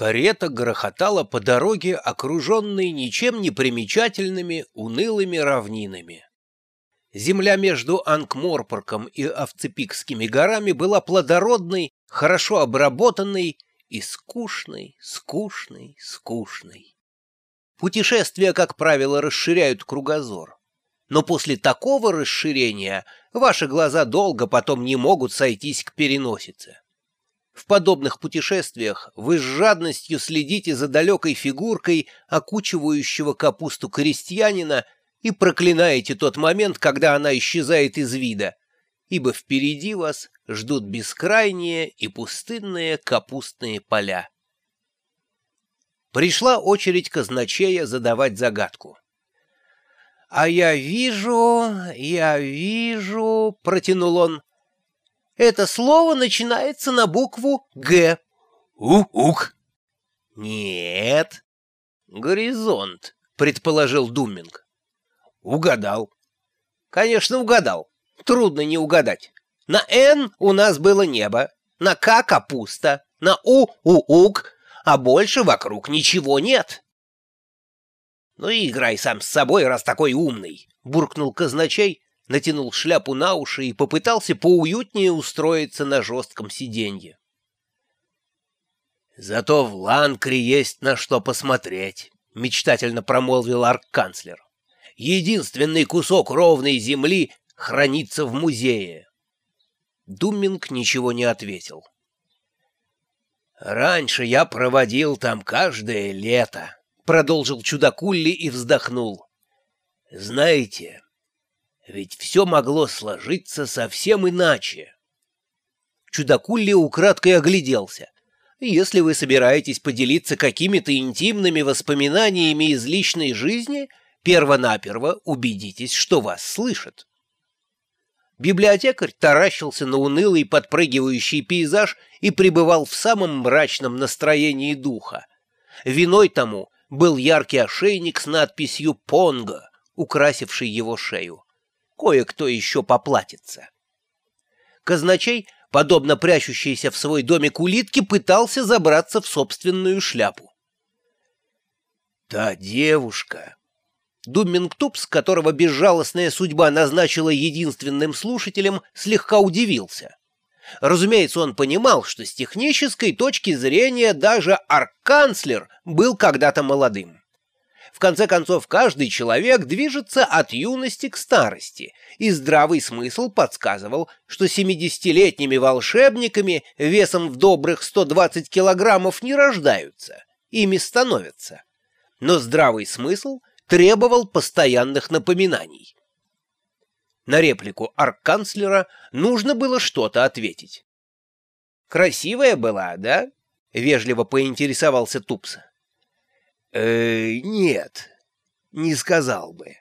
Карета грохотала по дороге, окруженной ничем не примечательными унылыми равнинами. Земля между Ангморпорком и Овцепикскими горами была плодородной, хорошо обработанной и скучной, скучной, скучной. Путешествия, как правило, расширяют кругозор. Но после такого расширения ваши глаза долго потом не могут сойтись к переносице. В подобных путешествиях вы с жадностью следите за далекой фигуркой окучивающего капусту крестьянина и проклинаете тот момент, когда она исчезает из вида, ибо впереди вас ждут бескрайние и пустынные капустные поля. Пришла очередь казначея задавать загадку. «А я вижу, я вижу», — протянул он, это слово начинается на букву «Г». «Ук-ук». «Нет». «Горизонт», — предположил Думинг. «Угадал». «Конечно, угадал. Трудно не угадать. На «Н» у нас было небо, на «К» — капуста, на «У» — ук, а больше вокруг ничего нет». «Ну и играй сам с собой, раз такой умный», — буркнул казначей, натянул шляпу на уши и попытался поуютнее устроиться на жестком сиденье. «Зато в Ланкре есть на что посмотреть», — мечтательно промолвил арк-канцлер. «Единственный кусок ровной земли хранится в музее». Думминг ничего не ответил. «Раньше я проводил там каждое лето», — продолжил чудакулли и вздохнул. «Знаете, ведь все могло сложиться совсем иначе. Чудакулли украдкой огляделся. Если вы собираетесь поделиться какими-то интимными воспоминаниями из личной жизни, первонаперво убедитесь, что вас слышат. Библиотекарь таращился на унылый подпрыгивающий пейзаж и пребывал в самом мрачном настроении духа. Виной тому был яркий ошейник с надписью «Понго», украсивший его шею кое-кто еще поплатится. Казначей, подобно прячущейся в свой домик улитке, пытался забраться в собственную шляпу. «Та девушка!» Думмингтупс, которого безжалостная судьба назначила единственным слушателем, слегка удивился. Разумеется, он понимал, что с технической точки зрения даже арканцлер был когда-то молодым. В конце концов, каждый человек движется от юности к старости, и здравый смысл подсказывал, что семидесятилетними волшебниками весом в добрых 120 килограммов не рождаются, ими становятся. Но здравый смысл требовал постоянных напоминаний. На реплику арканцлера нужно было что-то ответить. «Красивая была, да?» — вежливо поинтересовался Тупса. Э, нет, не сказал бы.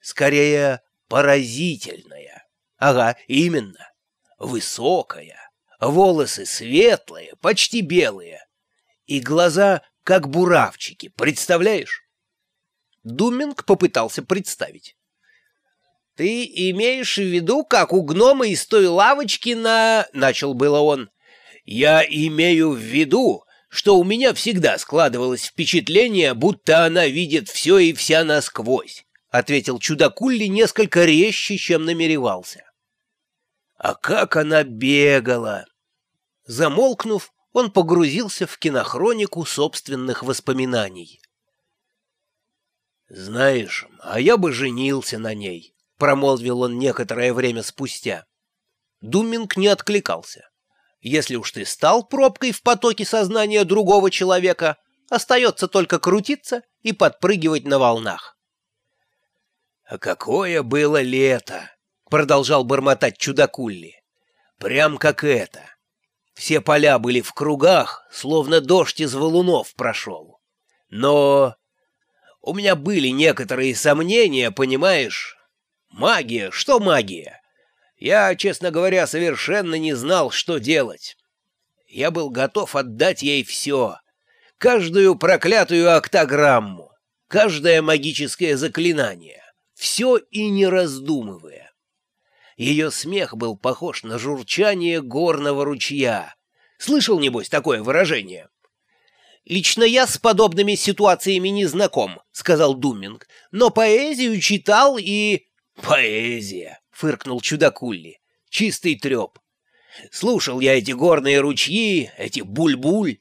Скорее, поразительная. Ага, именно. Высокая, волосы светлые, почти белые. И глаза, как буравчики, представляешь? Думинг попытался представить. «Ты имеешь в виду, как у гнома из той лавочки на...» — начал было он. «Я имею в виду, что у меня всегда складывалось впечатление, будто она видит все и вся насквозь, — ответил чудакулли несколько резче, чем намеревался. А как она бегала! Замолкнув, он погрузился в кинохронику собственных воспоминаний. «Знаешь, а я бы женился на ней», — промолвил он некоторое время спустя. Думинг не откликался. Если уж ты стал пробкой в потоке сознания другого человека, остается только крутиться и подпрыгивать на волнах. «А какое было лето!» — продолжал бормотать чудакулли. «Прям как это. Все поля были в кругах, словно дождь из валунов прошел. Но у меня были некоторые сомнения, понимаешь? Магия, что магия? Я, честно говоря, совершенно не знал, что делать. Я был готов отдать ей все. Каждую проклятую октограмму, каждое магическое заклинание. Все и не раздумывая. Ее смех был похож на журчание горного ручья. Слышал, небось, такое выражение? Лично я с подобными ситуациями не знаком, сказал Думинг, но поэзию читал и... Поэзия, фыркнул чудакулли. Чистый треп. Слушал я эти горные ручьи, эти буль-буль,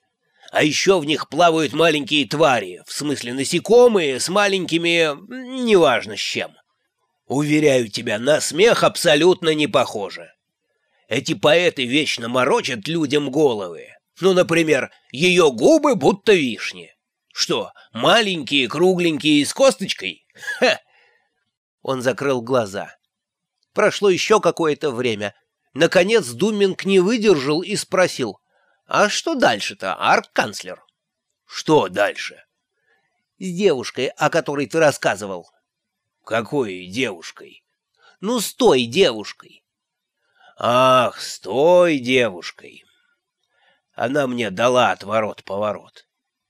а еще в них плавают маленькие твари, в смысле насекомые с маленькими... неважно с чем. Уверяю тебя, на смех абсолютно не похоже. Эти поэты вечно морочат людям головы. Ну, например, ее губы будто вишни. Что, маленькие, кругленькие, с косточкой? Ха! Он закрыл глаза. Прошло еще какое-то время. Наконец Думинг не выдержал и спросил. «А что дальше-то, арк-канцлер?» «Что дальше?» «С девушкой, о которой ты рассказывал». «Какой девушкой?» «Ну, с той девушкой». «Ах, с той девушкой!» Она мне дала отворот-поворот.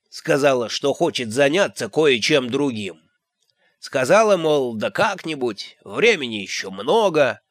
Сказала, что хочет заняться кое-чем другим. Сказала, мол, да как-нибудь, времени еще много.